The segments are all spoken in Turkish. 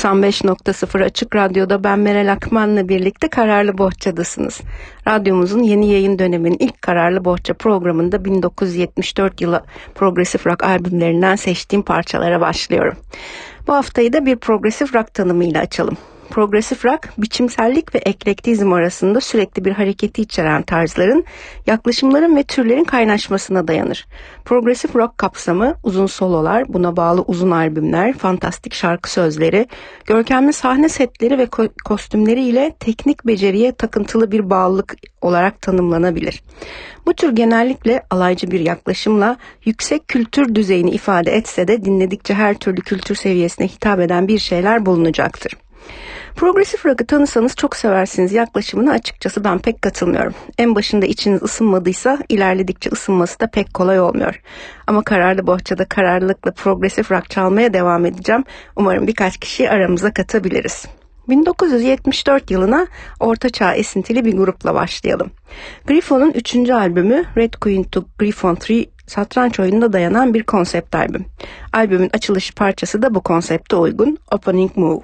...95.0 Açık Radyo'da ben Meral Akman'la birlikte Kararlı Bohça'dasınız. Radyomuzun yeni yayın döneminin ilk Kararlı Bohça programında 1974 yılı progresif rock albümlerinden seçtiğim parçalara başlıyorum. Bu haftayı da bir progresif rock tanımıyla açalım. Progresif rock, biçimsellik ve eklektizm arasında sürekli bir hareketi içeren tarzların, yaklaşımların ve türlerin kaynaşmasına dayanır. Progresif rock kapsamı uzun sololar, buna bağlı uzun albümler, fantastik şarkı sözleri, görkemli sahne setleri ve ko- kostümleri ile teknik beceriye takıntılı bir bağlılık olarak tanımlanabilir. Bu tür genellikle alaycı bir yaklaşımla yüksek kültür düzeyini ifade etse de dinledikçe her türlü kültür seviyesine hitap eden bir şeyler bulunacaktır. Progresif rock'ı tanısanız çok seversiniz yaklaşımına açıkçası ben pek katılmıyorum. En başında içiniz ısınmadıysa ilerledikçe ısınması da pek kolay olmuyor. Ama kararlı bohçada kararlılıkla progresif rock çalmaya devam edeceğim. Umarım birkaç kişi aramıza katabiliriz. 1974 yılına ortaçağ esintili bir grupla başlayalım. Griffon'un 3. albümü Red Queen to Griffon 3 satranç oyununa dayanan bir konsept albüm. Albümün açılış parçası da bu konsepte uygun Opening Move.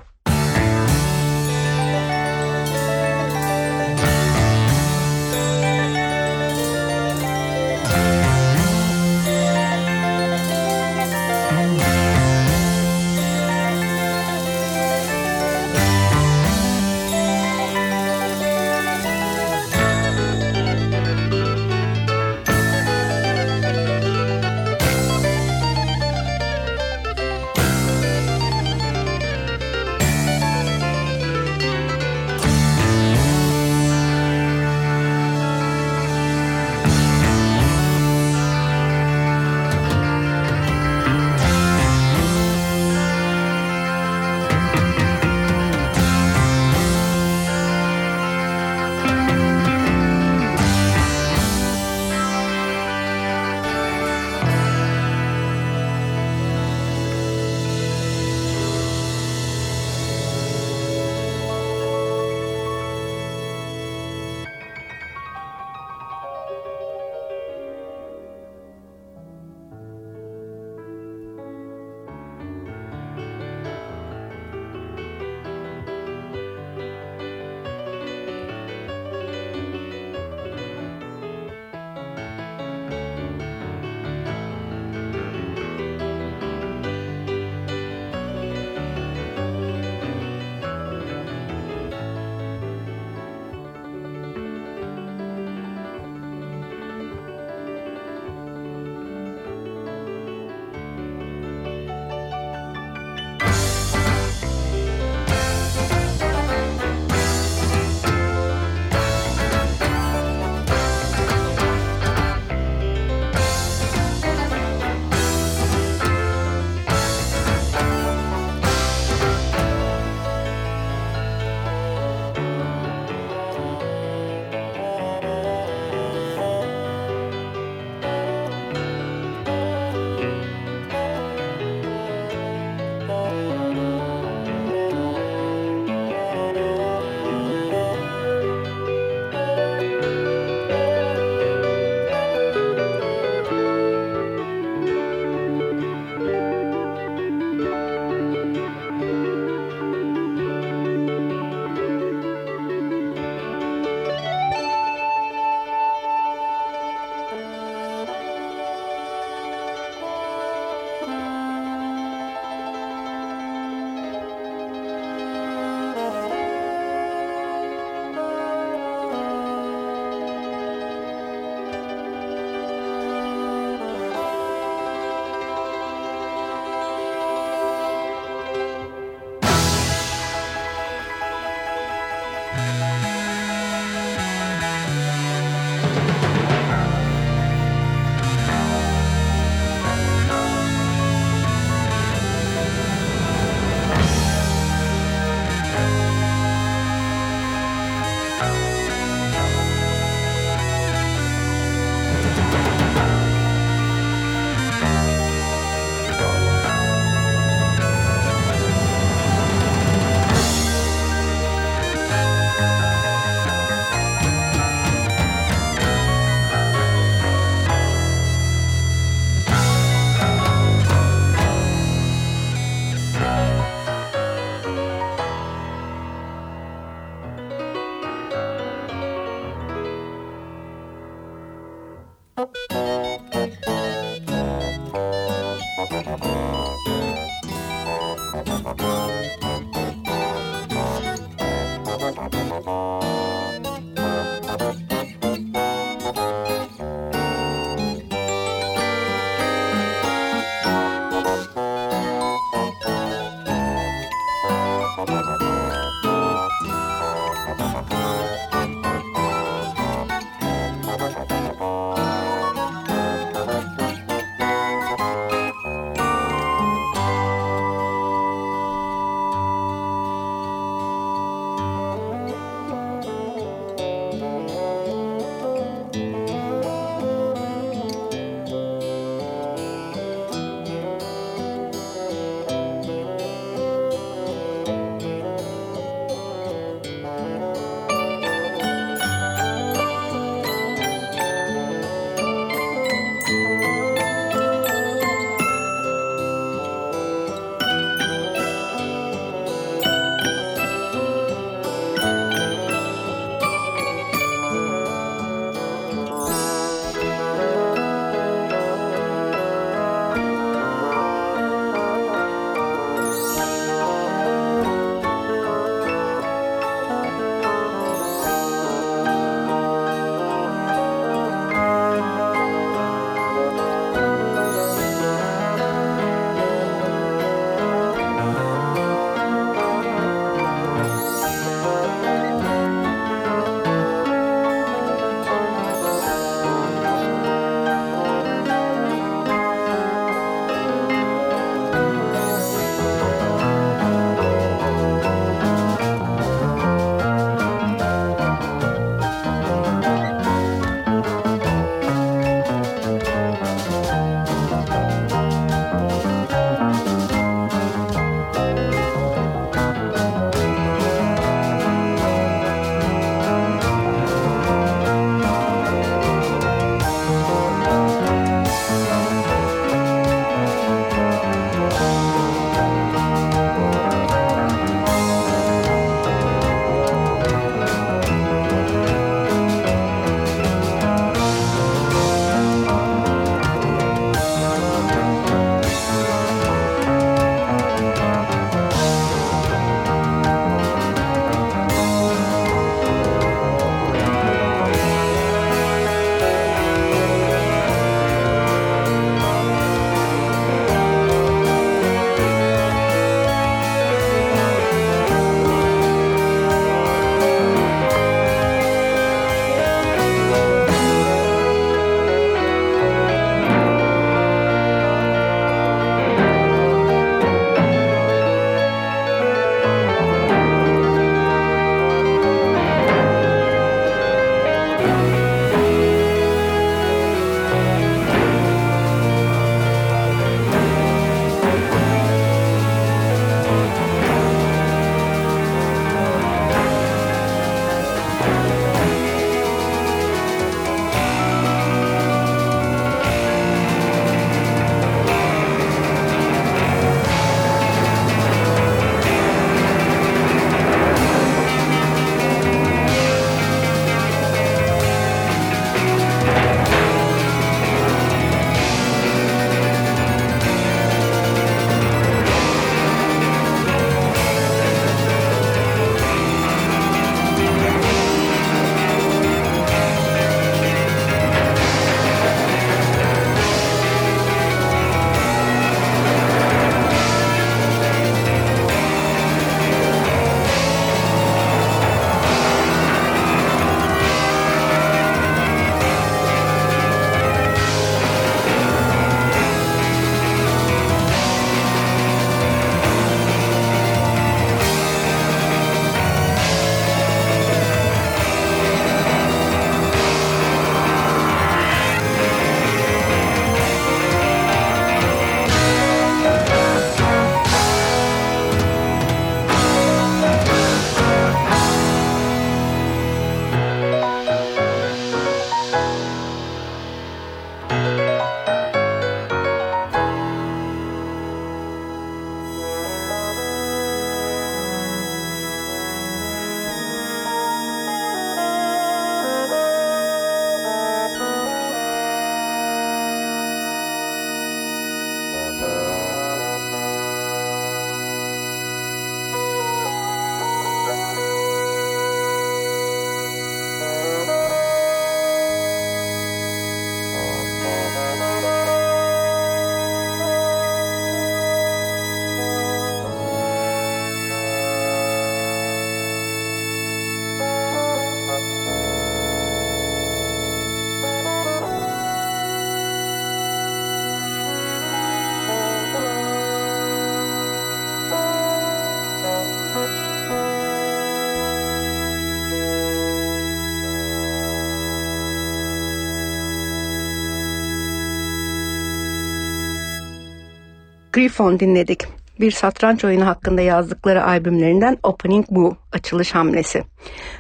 Griffon dinledik. Bir satranç oyunu hakkında yazdıkları albümlerinden Opening Bu, açılış hamlesi.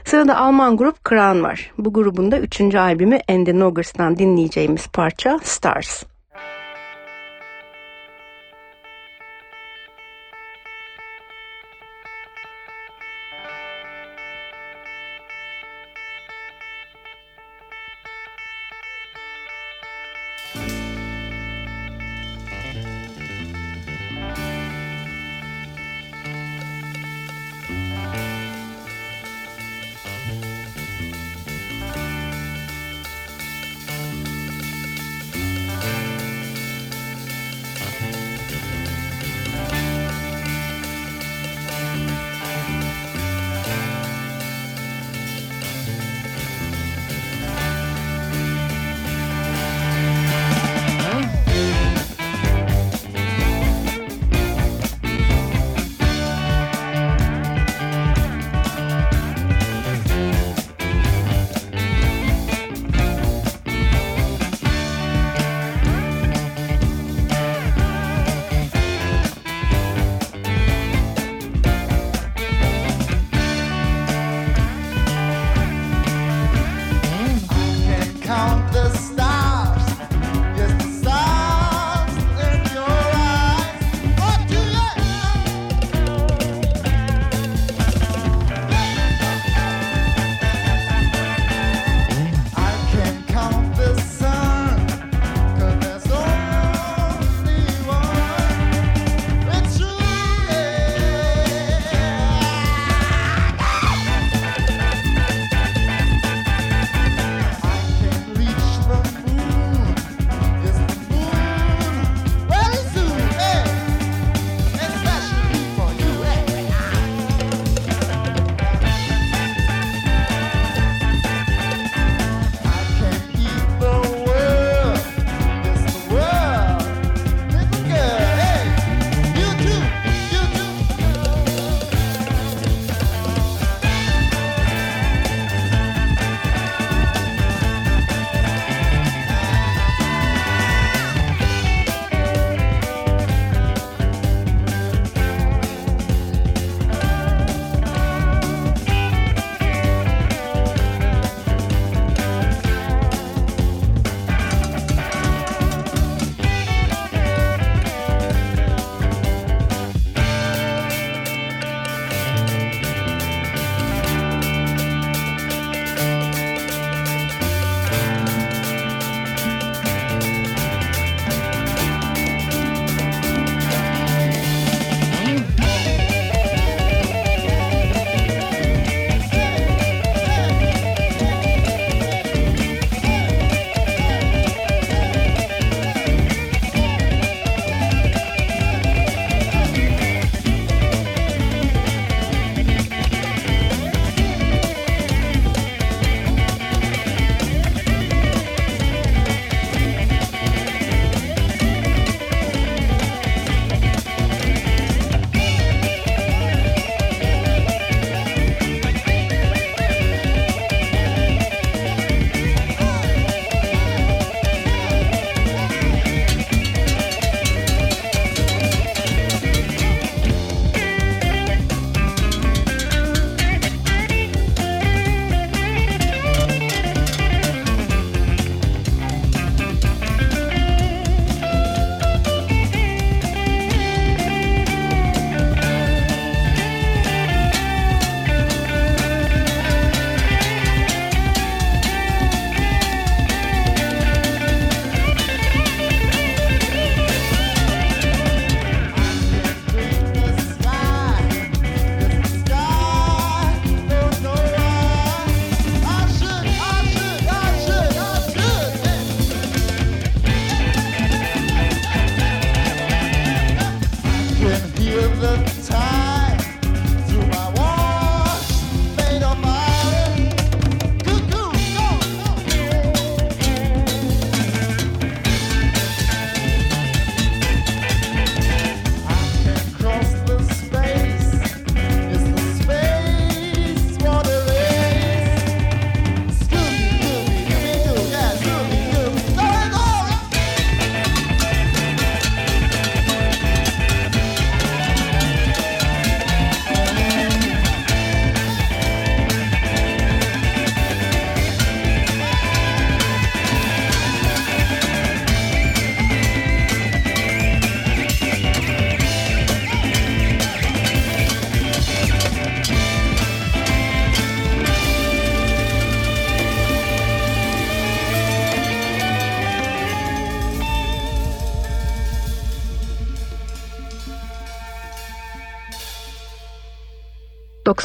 Sırada Alman grup Kran var. Bu grubun da üçüncü albümü And the Noggers'tan dinleyeceğimiz parça Stars.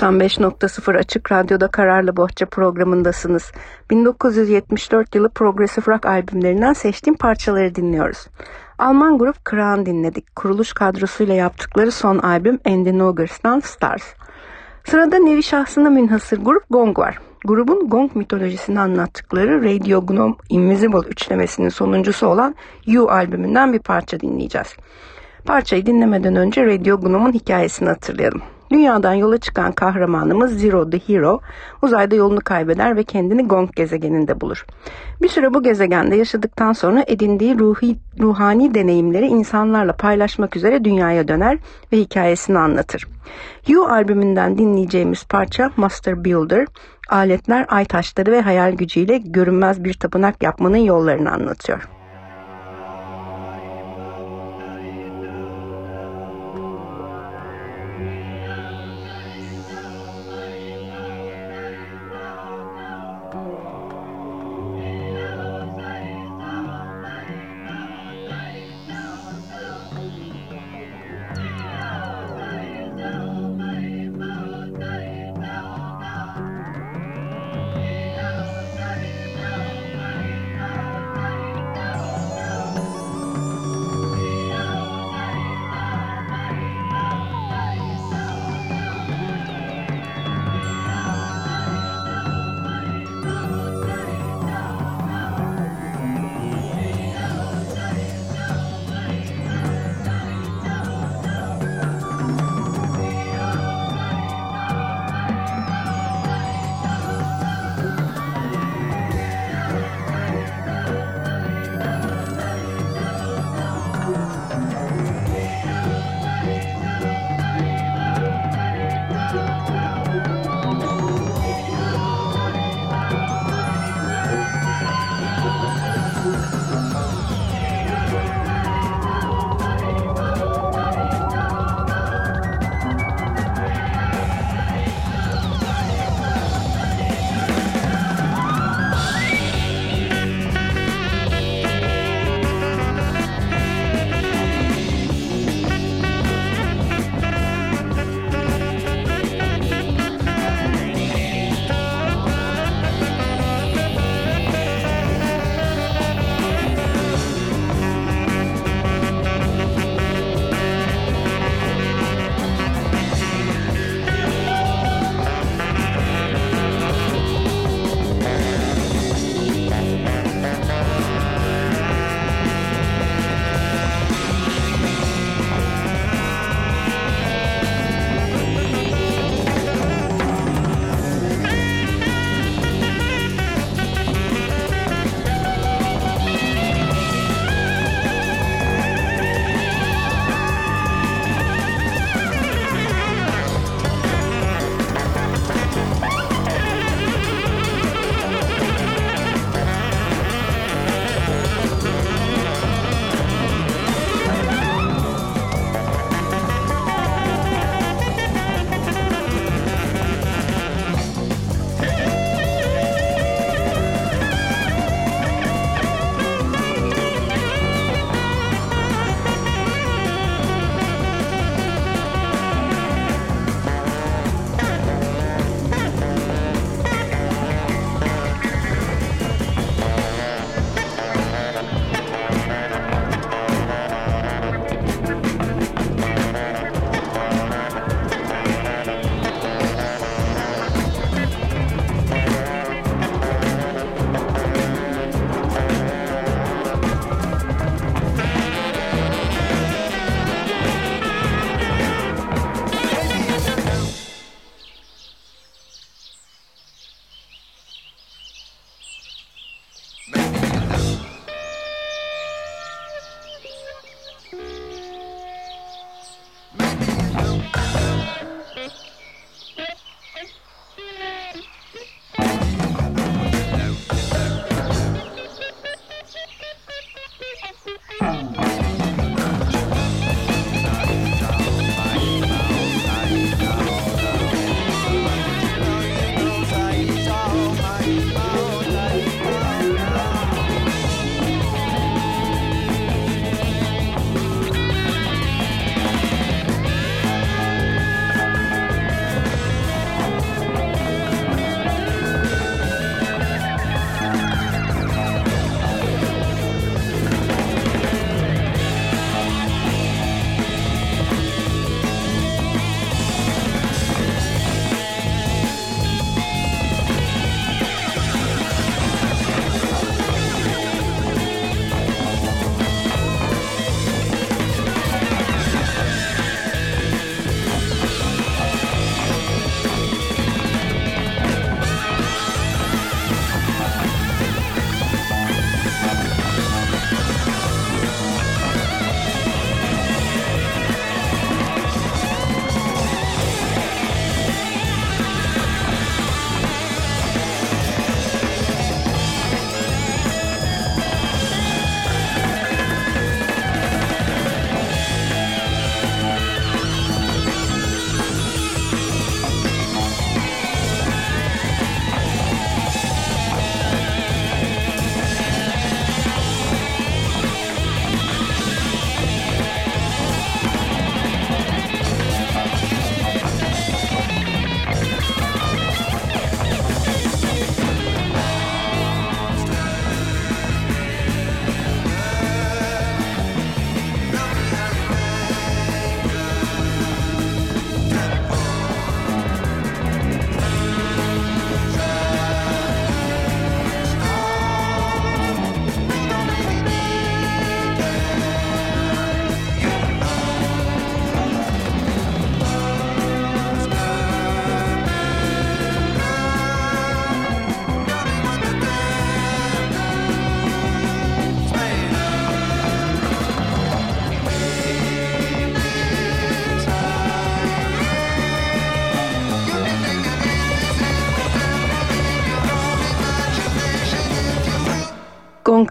95.0 Açık Radyo'da Kararlı Bohça programındasınız. 1974 yılı Progressive Rock albümlerinden seçtiğim parçaları dinliyoruz. Alman grup Kran dinledik. Kuruluş kadrosuyla yaptıkları son albüm And the Nugers'tan Stars. Sırada nevi şahsına münhasır grup Gong var. Grubun Gong mitolojisini anlattıkları Radio Gnome Invisible üçlemesinin sonuncusu olan You albümünden bir parça dinleyeceğiz. Parçayı dinlemeden önce Radio Gnome'un hikayesini hatırlayalım. Dünyadan yola çıkan kahramanımız Zero the Hero uzayda yolunu kaybeder ve kendini Gong gezegeninde bulur. Bir süre bu gezegende yaşadıktan sonra edindiği ruhi, ruhani deneyimleri insanlarla paylaşmak üzere dünyaya döner ve hikayesini anlatır. You albümünden dinleyeceğimiz parça Master Builder, aletler, ay taşları ve hayal gücüyle görünmez bir tapınak yapmanın yollarını anlatıyor.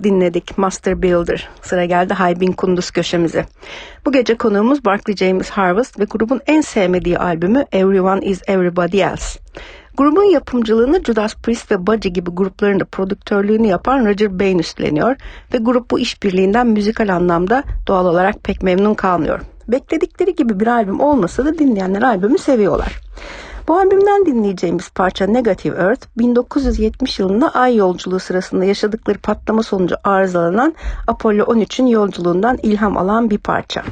Dinledik Master Builder. Sıra geldi Haybin Kunduz köşemize. Bu gece konuğumuz Barkley James Harvest ve grubun en sevmediği albümü Everyone Is Everybody Else. Grubun yapımcılığını Judas Priest ve Budgie gibi grupların da prodüktörlüğünü yapan Roger Bain üstleniyor ve grup bu işbirliğinden müzikal anlamda doğal olarak pek memnun kalmıyor. Bekledikleri gibi bir albüm olmasa da dinleyenler albümü seviyorlar. Bu albümden dinleyeceğimiz parça Negative Earth 1970 yılında ay yolculuğu sırasında yaşadıkları patlama sonucu arızalanan Apollo 13'ün yolculuğundan ilham alan bir parça.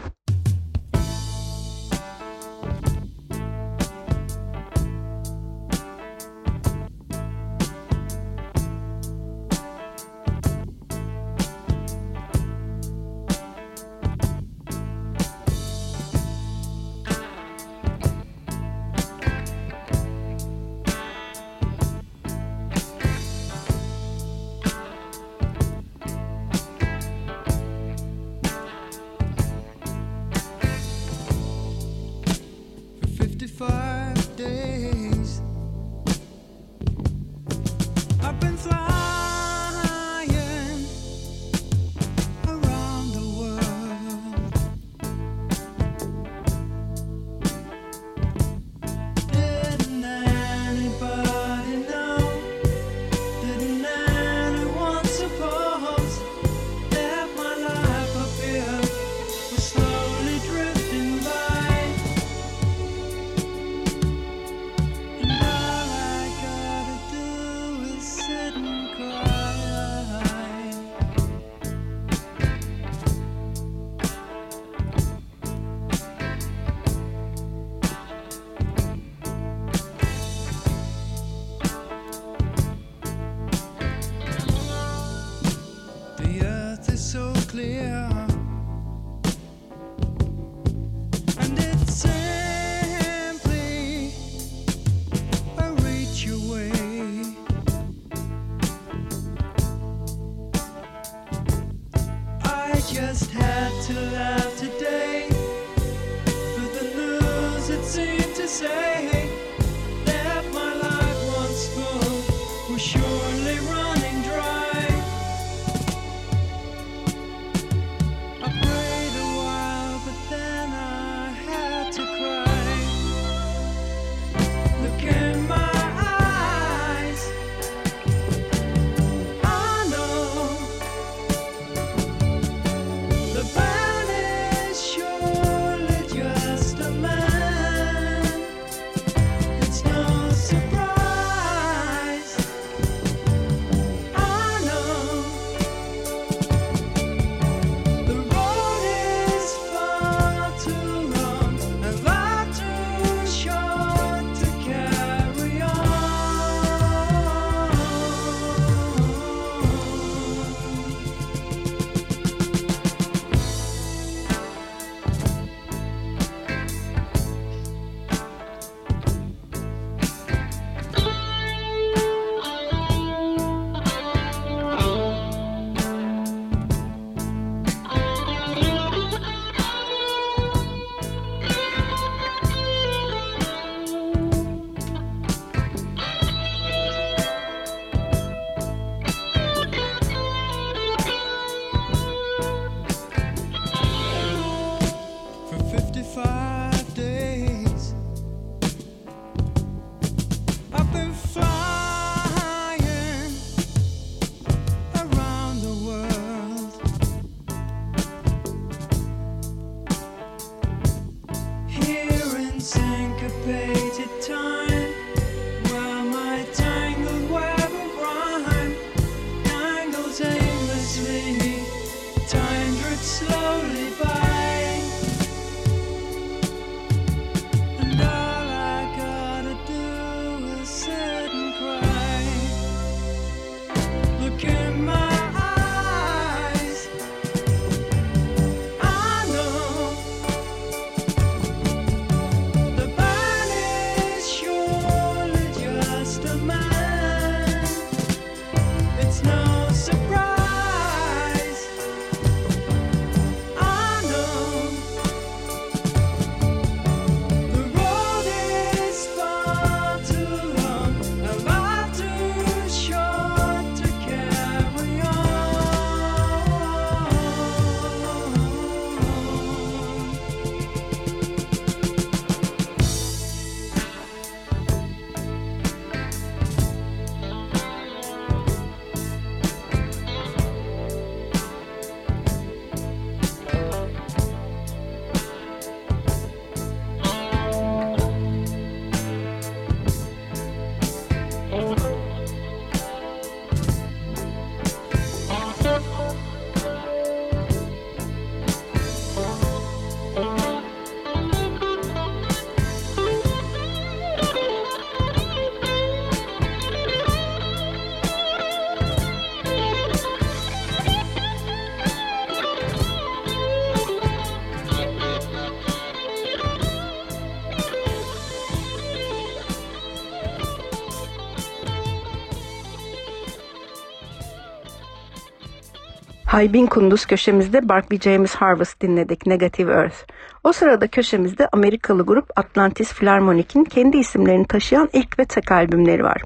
Haybin Kunduz köşemizde Barclay James Harvest dinledik Negative Earth. O sırada köşemizde Amerikalı grup Atlantis Philharmonic'in kendi isimlerini taşıyan ilk ve tek albümleri var.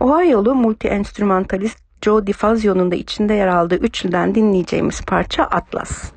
Ohio'lu multi-enstrümantalist Joe DiFazio'nun da içinde yer aldığı üçlüden dinleyeceğimiz parça Atlas.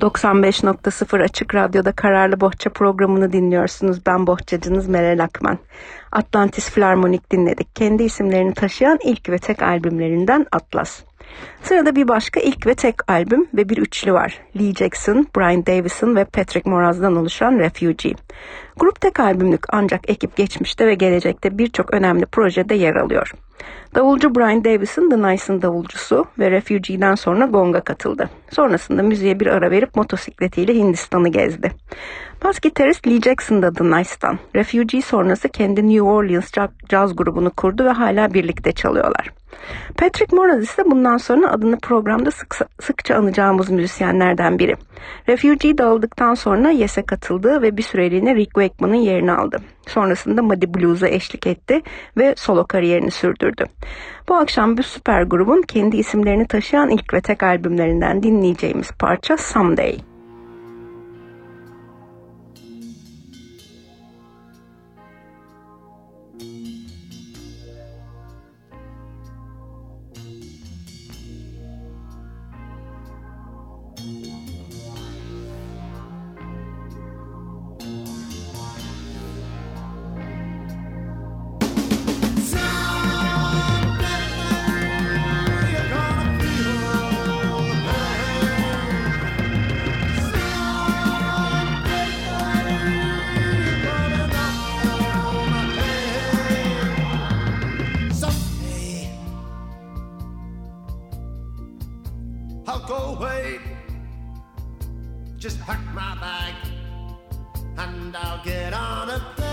95.0 Açık Radyo'da Kararlı Bohça programını dinliyorsunuz. Ben bohçacınız Meral Akman. Atlantis Filarmonik dinledik. Kendi isimlerini taşıyan ilk ve tek albümlerinden Atlas. Sırada bir başka ilk ve tek albüm ve bir üçlü var. Lee Jackson, Brian Davison ve Patrick Moraz'dan oluşan Refugee. Grup tek albümlük ancak ekip geçmişte ve gelecekte birçok önemli projede yer alıyor. Davulcu Brian Davison The Nice'ın davulcusu ve Refugee'den sonra Gong'a katıldı. Sonrasında müziğe bir ara verip motosikletiyle Hindistan'ı gezdi. Bas gitarist Lee Jackson da The Nice'dan. Refugee sonrası kendi New Orleans Jazz grubunu kurdu ve hala birlikte çalıyorlar. Patrick Moraz ise bundan sonra adını programda sık, sıkça anacağımız müzisyenlerden biri. Refugee dağıldıktan sonra Yes'e katıldı ve bir süreliğine Rick Wakeman'ın yerini aldı. Sonrasında Muddy Blues'a eşlik etti ve solo kariyerini sürdürdü. Bu akşam bu süper grubun kendi isimlerini taşıyan ilk ve tek albümlerinden dinleyeceğimiz parça Someday. and I'll get on a plane.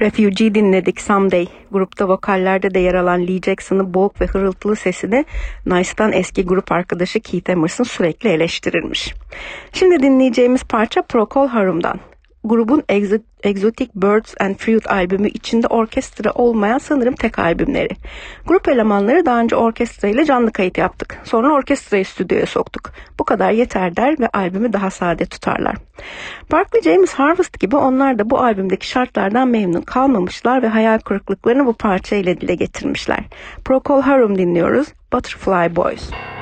Refugee dinledik Someday. Grupta vokallerde de yer alan Lee Jackson'ın boğuk ve hırıltılı sesini Nice'dan eski grup arkadaşı Keith Emerson sürekli eleştirirmiş. Şimdi dinleyeceğimiz parça Procol Harum'dan. Grubun Exo- Exotic Birds and Fruit albümü içinde orkestra olmayan sanırım tek albümleri. Grup elemanları daha önce orkestra ile canlı kayıt yaptık. Sonra orkestrayı stüdyoya soktuk. Bu kadar yeter der ve albümü daha sade tutarlar. Barkley James Harvest gibi onlar da bu albümdeki şartlardan memnun kalmamışlar ve hayal kırıklıklarını bu parça ile dile getirmişler. Procol Harum dinliyoruz. Butterfly Boys. Butterfly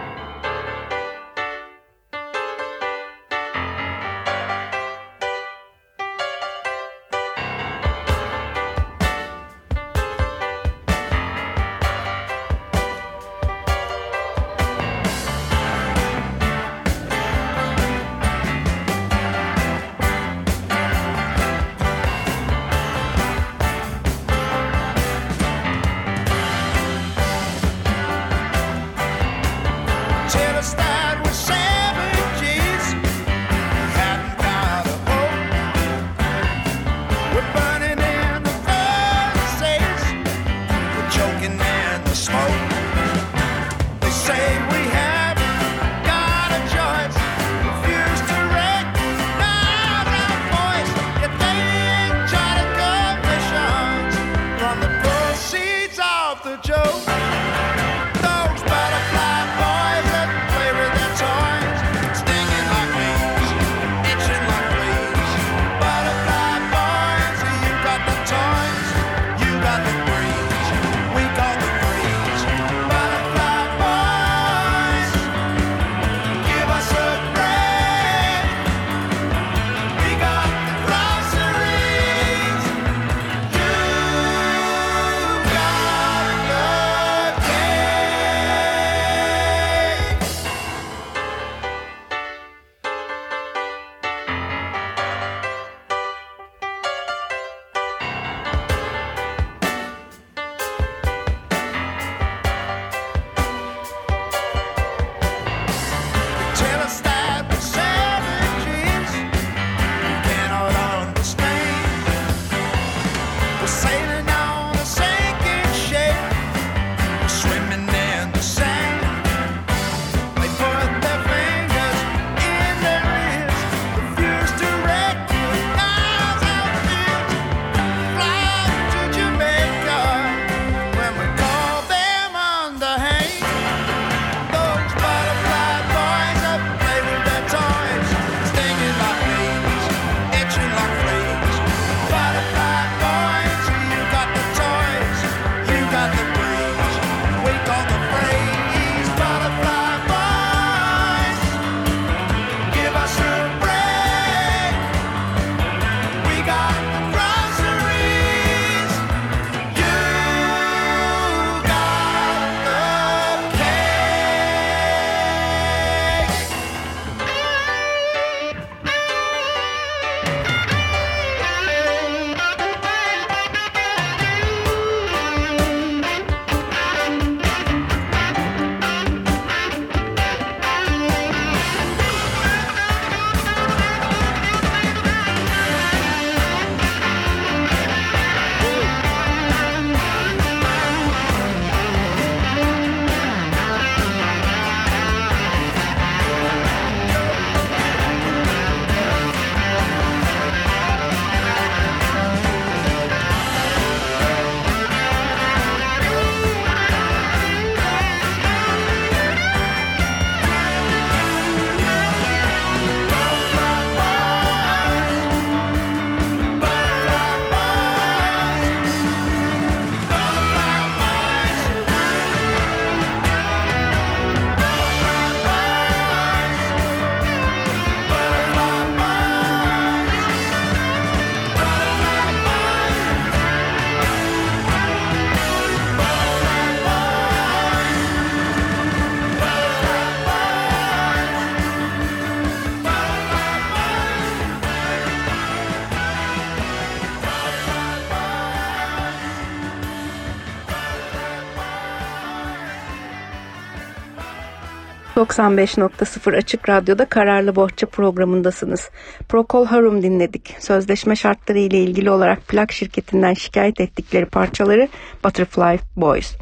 95.0 Açık Radyo'da Kararlı Bohça programındasınız. Procol Harum dinledik. Sözleşme şartları ile ilgili olarak plak şirketinden şikayet ettikleri parçaları Butterfly Boys.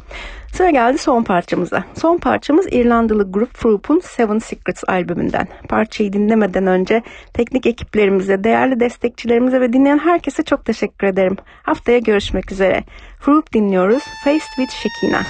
Sıra geldi son parçamıza. Son parçamız İrlandalı grup Froop'un Seven Secrets albümünden. Parçayı dinlemeden önce teknik ekiplerimize, değerli destekçilerimize ve dinleyen herkese çok teşekkür ederim. Haftaya görüşmek üzere. Froop dinliyoruz. Faced with Shekina.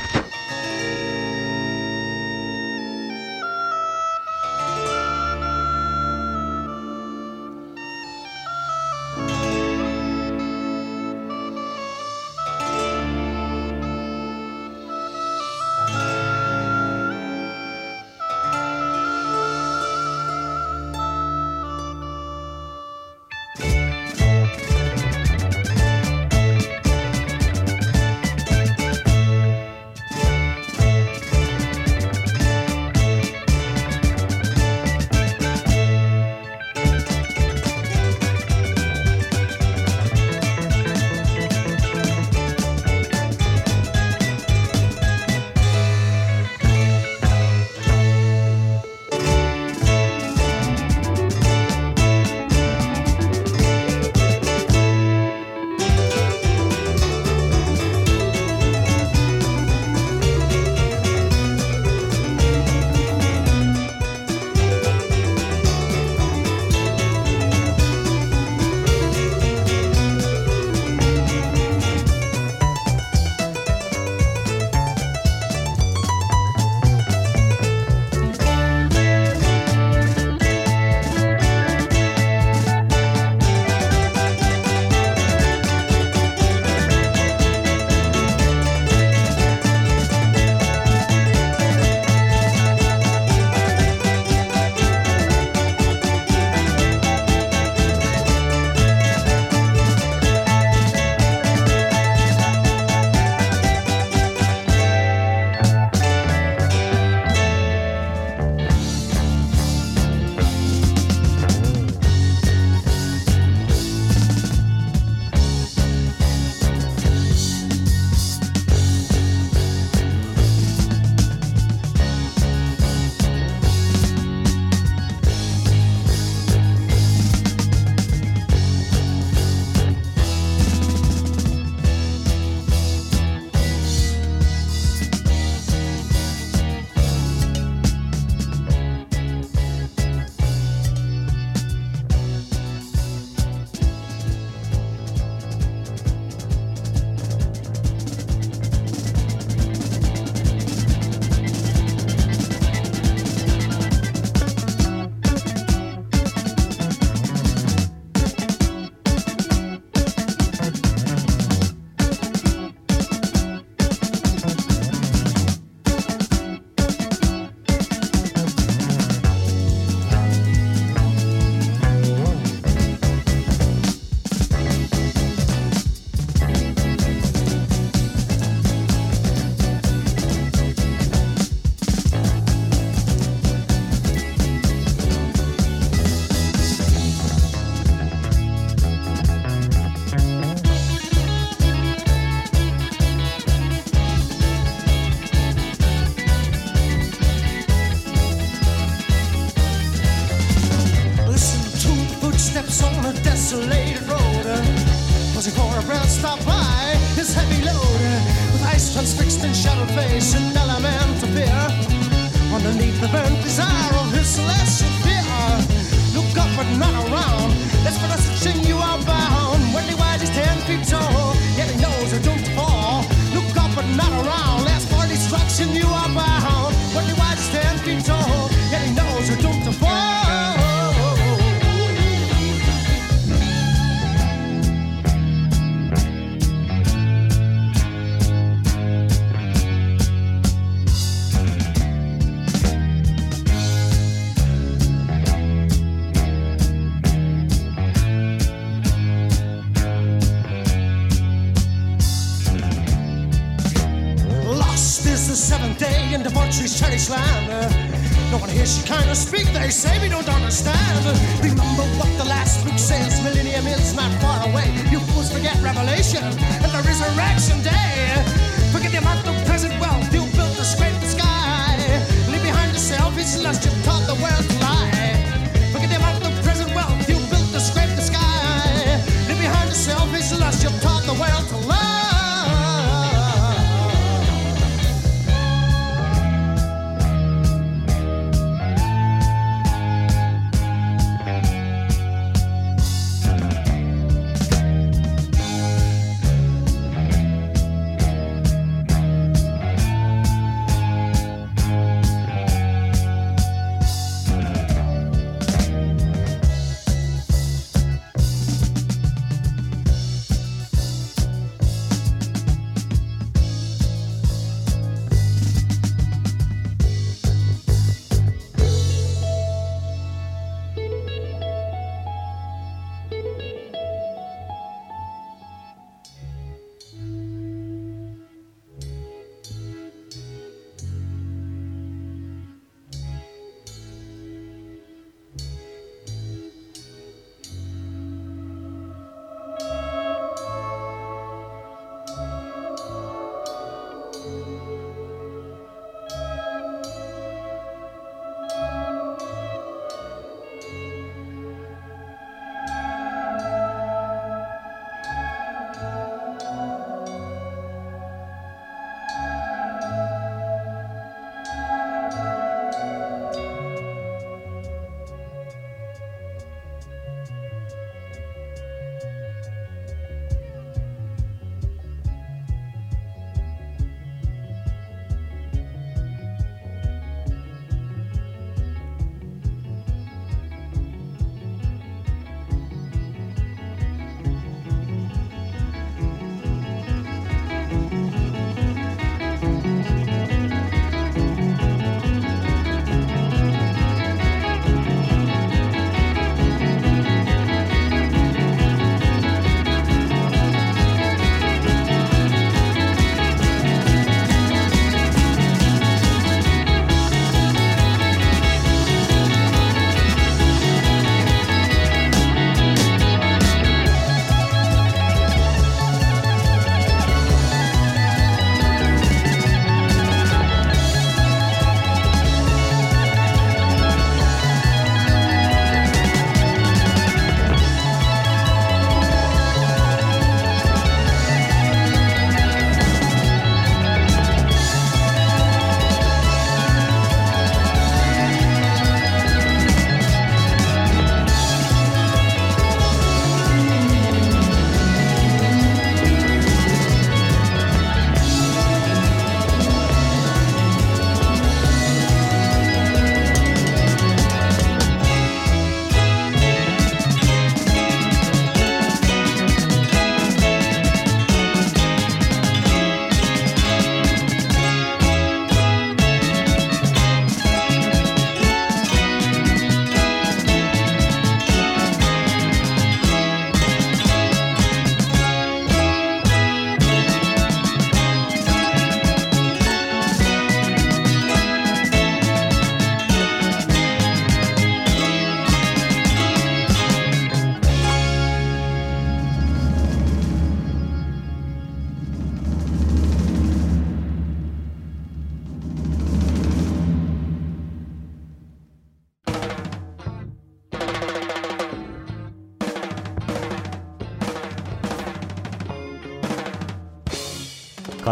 Desolated road. Closing for a breath, stop by his heavy load. With ice transfixed and shadow face, an element of fear. Underneath the burnt desire of his celestial fear. Look up but not around. That's for the searching you are bound. The wide is ten feet tall, yet he knows doomed to fall. Look up but not around. That's for destruction you are bound. The wide is ten feet tall, yet he knows doomed to fall. trying to speak, they say we don't understand. Remember what the last book says, millennium is not far away. You fools forget Revelation and the resurrection day. Forget the amount of present wealth you built to scrape the sky. Leave behind the selfish lust you taught the world to lie. Forget the amount of present wealth you built to scrape the sky. Leave behind the selfish lust you taught the world